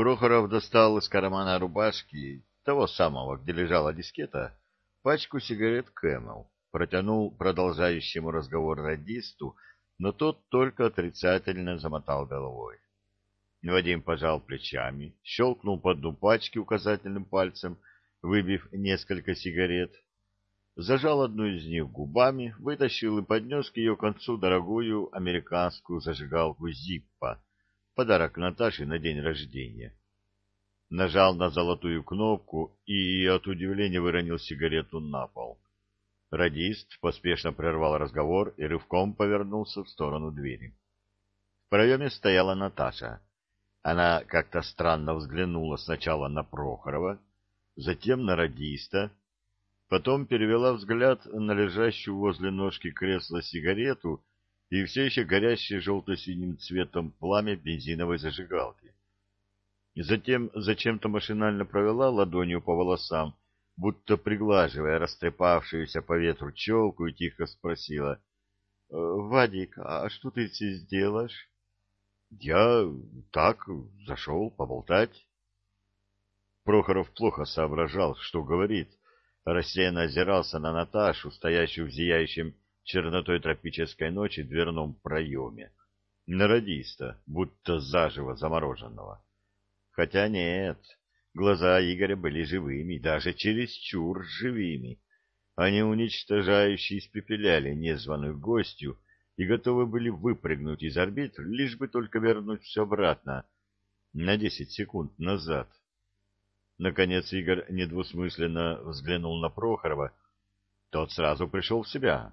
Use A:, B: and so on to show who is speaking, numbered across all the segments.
A: Прохоров достал из кармана рубашки, того самого, где лежала дискета, пачку сигарет Camel, протянул продолжающему разговор радисту, но тот только отрицательно замотал головой. Вадим пожал плечами, щелкнул по дну пачки указательным пальцем, выбив несколько сигарет, зажал одну из них губами, вытащил и поднес к ее концу дорогую американскую зажигалку Zippo, подарок Наташе на день рождения. Нажал на золотую кнопку и от удивления выронил сигарету на пол. Радист поспешно прервал разговор и рывком повернулся в сторону двери. В проеме стояла Наташа. Она как-то странно взглянула сначала на Прохорова, затем на радиста, потом перевела взгляд на лежащую возле ножки кресла сигарету и все еще горящее желто-синим цветом пламя бензиновой зажигалки. Затем зачем-то машинально провела ладонью по волосам, будто приглаживая растрепавшуюся по ветру челку, и тихо спросила. «Э, — Вадик, а что ты здесь делаешь? — Я так, зашел поболтать. Прохоров плохо соображал, что говорит, рассеянно озирался на Наташу, стоящую в зияющем чернотой тропической ночи дверном проеме, на радиста, будто заживо замороженного. Хотя нет, глаза Игоря были живыми, даже чересчур живыми. Они уничтожающе испепеляли незваную гостью, и готовы были выпрыгнуть из орбит, лишь бы только вернуть все обратно, на десять секунд назад. Наконец Игорь недвусмысленно взглянул на Прохорова. Тот сразу пришел в себя.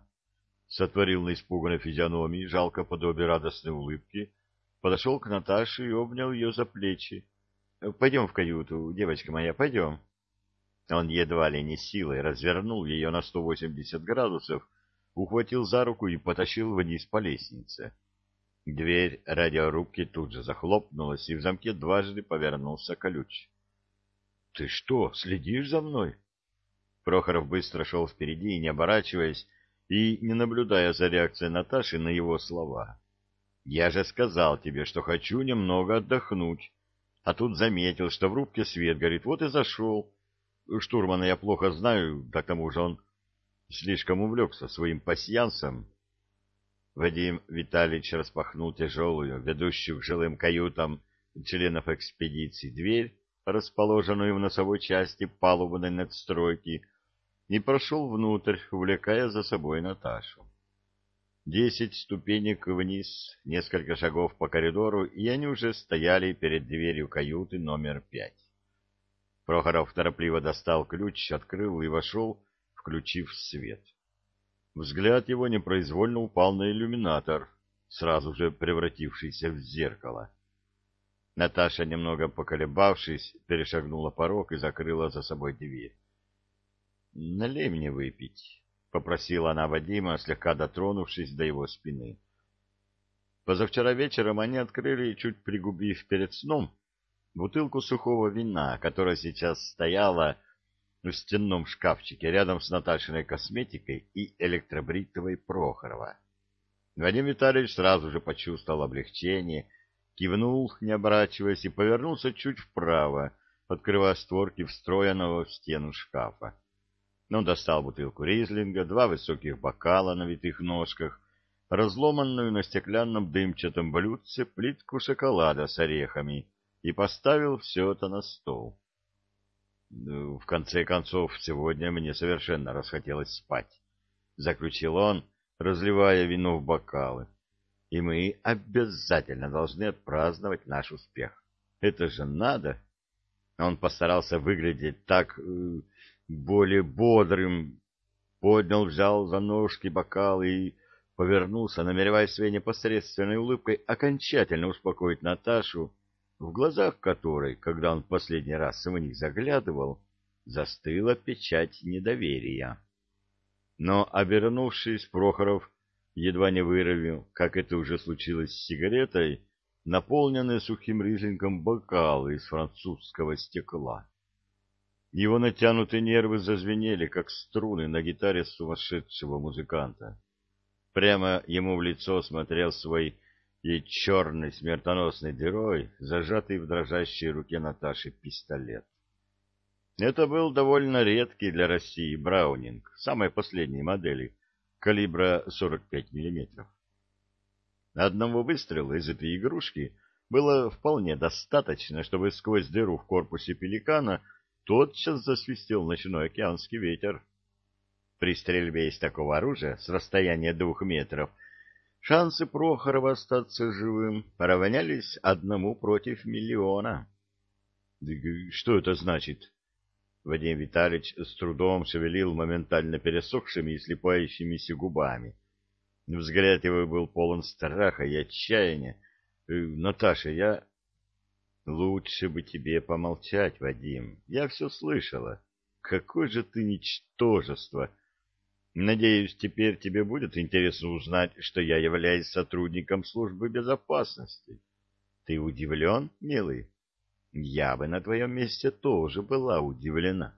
A: Сотворил на испуганной физиономии жалко подобие радостной улыбки, подошел к Наташе и обнял ее за плечи. — Пойдем в каюту, девочка моя, пойдем. Он едва ли не силой развернул ее на сто восемьдесят градусов, ухватил за руку и потащил вниз по лестнице. Дверь радиорубки тут же захлопнулась, и в замке дважды повернулся ключ. — Ты что, следишь за мной? Прохоров быстро шел впереди, не оборачиваясь и не наблюдая за реакцией Наташи на его слова. — Я же сказал тебе, что хочу немного отдохнуть, а тут заметил, что в рубке свет горит, вот и зашел. Штурмана я плохо знаю, да к тому же он слишком увлекся своим пасьянсом. Вадим Витальевич распахнул тяжелую, ведущую к жилым каютам членов экспедиции дверь, расположенную в носовой части палубной надстройки, и прошел внутрь, увлекая за собой Наташу. Десять ступенек вниз, несколько шагов по коридору, и они уже стояли перед дверью каюты номер пять. Прохоров торопливо достал ключ, открыл и вошел, включив свет. Взгляд его непроизвольно упал на иллюминатор, сразу же превратившийся в зеркало. Наташа, немного поколебавшись, перешагнула порог и закрыла за собой дверь. — Налей мне выпить, — попросила она Вадима, слегка дотронувшись до его спины. Позавчера вечером они открыли, чуть пригубив перед сном, бутылку сухого вина, которая сейчас стояла в стенном шкафчике рядом с Наташиной косметикой и электробритовой Прохорова. Вадим Витальевич сразу же почувствовал облегчение, кивнул, не оборачиваясь, и повернулся чуть вправо, открывая створки встроенного в стену шкафа. Он достал бутылку ризлинга, два высоких бокала на витых ножках, разломанную на стеклянном дымчатом блюдце плитку шоколада с орехами и поставил все это на стол. В конце концов, сегодня мне совершенно расхотелось спать, — заключил он, разливая вино в бокалы. И мы обязательно должны отпраздновать наш успех. Это же надо. Он постарался выглядеть так э, более бодрым, поднял, взял за ножки бокал и повернулся, намереваясь своей непосредственной улыбкой окончательно успокоить Наташу, в глазах которой, когда он последний раз в них заглядывал, застыла печать недоверия. Но, обернувшись, Прохоров едва не выровил, как это уже случилось с сигаретой, наполненный сухим ризлинком бокал из французского стекла. Его натянутые нервы зазвенели, как струны на гитаре сумасшедшего музыканта. Прямо ему в лицо смотрел свой и черной смертоносной дырой, зажатый в дрожащей руке Наташи пистолет. Это был довольно редкий для России Браунинг, самой последней модели, калибра 45 мм. Одного выстрела из этой игрушки было вполне достаточно, чтобы сквозь дыру в корпусе пеликана тотчас засвистел ночной океанский ветер. При стрельбе из такого оружия с расстояния двух метров шансы Прохорова остаться живым равнялись одному против миллиона. — Что это значит? Вадим Витальевич с трудом шевелил моментально пересохшими и слепающимися губами. Взгляд его был полон страха и отчаяния. «Э, — Наташа, я... — Лучше бы тебе помолчать, Вадим. Я все слышала. Какое же ты ничтожество! Надеюсь, теперь тебе будет интересно узнать, что я являюсь сотрудником службы безопасности. Ты удивлен, милый? Я бы на твоем месте тоже была удивлена.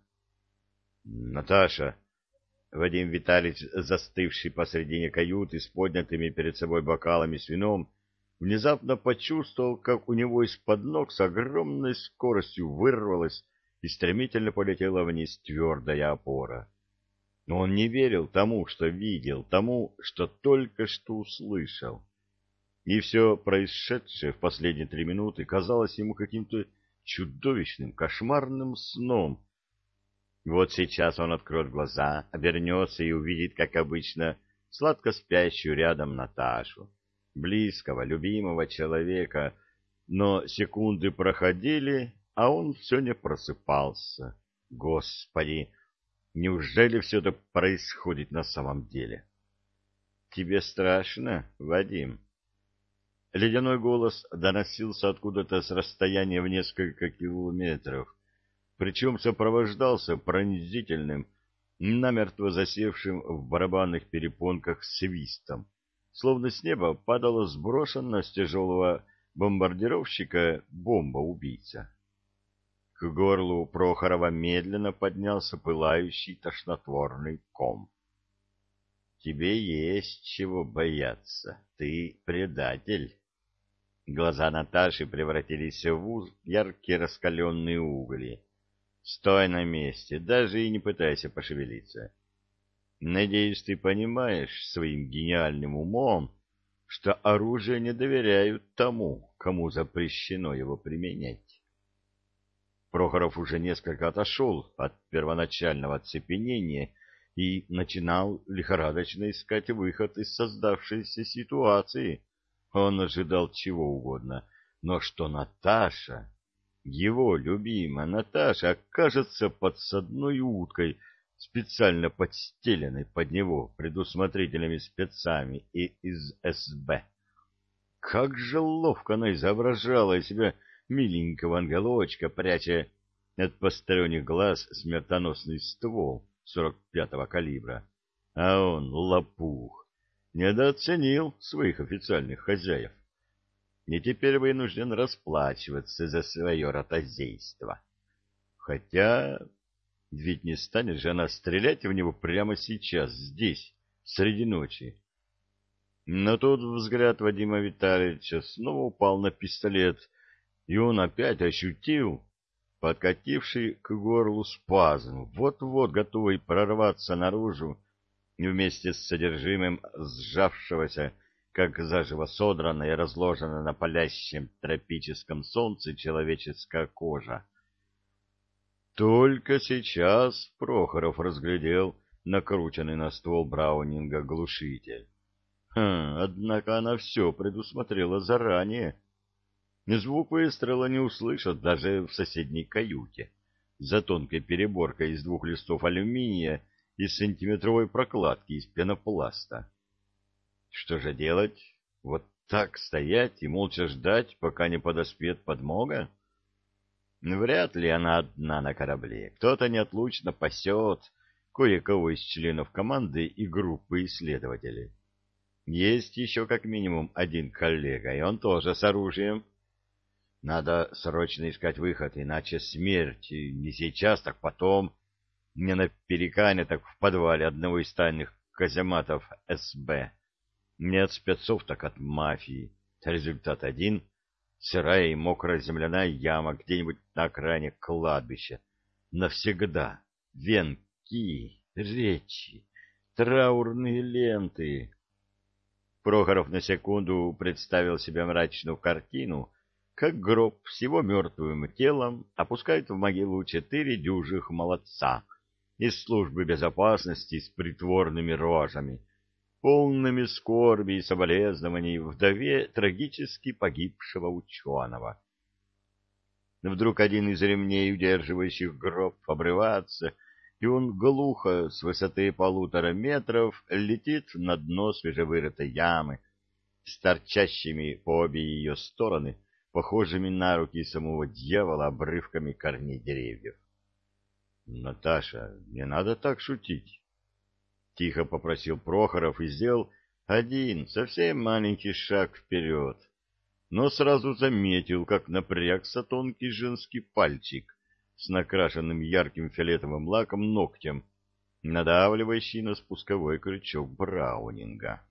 A: Наташа, Вадим Витальевич, застывший посредине каюты с поднятыми перед собой бокалами с вином, внезапно почувствовал, как у него из-под ног с огромной скоростью вырвалась и стремительно полетела вниз твердая опора. Но он не верил тому, что видел, тому, что только что услышал. И все происшедшее в последние три минуты казалось ему каким-то чудовищным, кошмарным сном. Вот сейчас он откроет глаза, обернется и увидит, как обычно, сладко спящую рядом Наташу, близкого, любимого человека, но секунды проходили, а он все не просыпался. Господи, неужели все это происходит на самом деле? Тебе страшно, Вадим? Ледяной голос доносился откуда-то с расстояния в несколько километров, причем сопровождался пронзительным, намертво засевшим в барабанных перепонках свистом, словно с неба падала сброшенная с тяжелого бомбардировщика бомба-убийца. К горлу Прохорова медленно поднялся пылающий тошнотворный ком. «Тебе есть чего бояться, ты предатель». Глаза Наташи превратились в яркие раскаленные угли. Стой на месте, даже и не пытайся пошевелиться. Надеюсь, ты понимаешь своим гениальным умом, что оружие не доверяют тому, кому запрещено его применять. Прохоров уже несколько отошел от первоначального оцепенения и начинал лихорадочно искать выход из создавшейся ситуации — он ожидал чего угодно, но что Наташа, его любимая Наташа, окажется подсадной уткой, специально подстеленной под него предусмотрительными спецами и из СБ. Как же ловко она изображала из себя миленького ангелочка, пряча от посторонних глаз смертоносный ствол 45-го калибра. А он лопух недооценил своих официальных хозяев и теперь вынужден расплачиваться за свое ротозейство. Хотя ведь не станет же она стрелять в него прямо сейчас, здесь, среди ночи. Но тут взгляд Вадима Витальевича снова упал на пистолет, и он опять ощутил подкативший к горлу спазм, вот-вот готовый прорваться наружу, вместе с содержимым сжавшегося, как заживо содрана и разложена на палящем тропическом солнце человеческая кожа. Только сейчас Прохоров разглядел накрученный на ствол Браунинга глушитель. Хм, однако она все предусмотрела заранее. Звук выстрела не услышат даже в соседней каюте. За тонкой переборкой из двух листов алюминия из сантиметровой прокладки из пенопласта. Что же делать? Вот так стоять и молча ждать, пока не подоспеет подмога? Вряд ли она одна на корабле. Кто-то неотлучно пасет кое-кого из членов команды и группы исследователей. Есть еще как минимум один коллега, и он тоже с оружием. Надо срочно искать выход, иначе смерть не сейчас, так потом не на перекане, так в подвале одного из тайных казематов СБ. Не от спецов, так от мафии. Результат один — сырая и мокрая земляная яма где-нибудь на окраине кладбища. Навсегда. Венки, речи, траурные ленты. Прохоров на секунду представил себе мрачную картину, как гроб с его мертвым телом опускают в могилу четыре дюжих молодца из службы безопасности с притворными рожами, полными скорби и соболезнований вдове трагически погибшего ученого. Вдруг один из ремней, удерживающих гроб, обрывается, и он глухо с высоты полутора метров летит на дно свежевырытой ямы с торчащими по обе ее стороны, похожими на руки самого дьявола обрывками корней деревьев. — Наташа, не надо так шутить. Тихо попросил Прохоров и сделал один, совсем маленький шаг вперед, но сразу заметил, как напрягся тонкий женский пальчик с накрашенным ярким фиолетовым лаком ногтем, надавливающий на спусковой крючок Браунинга.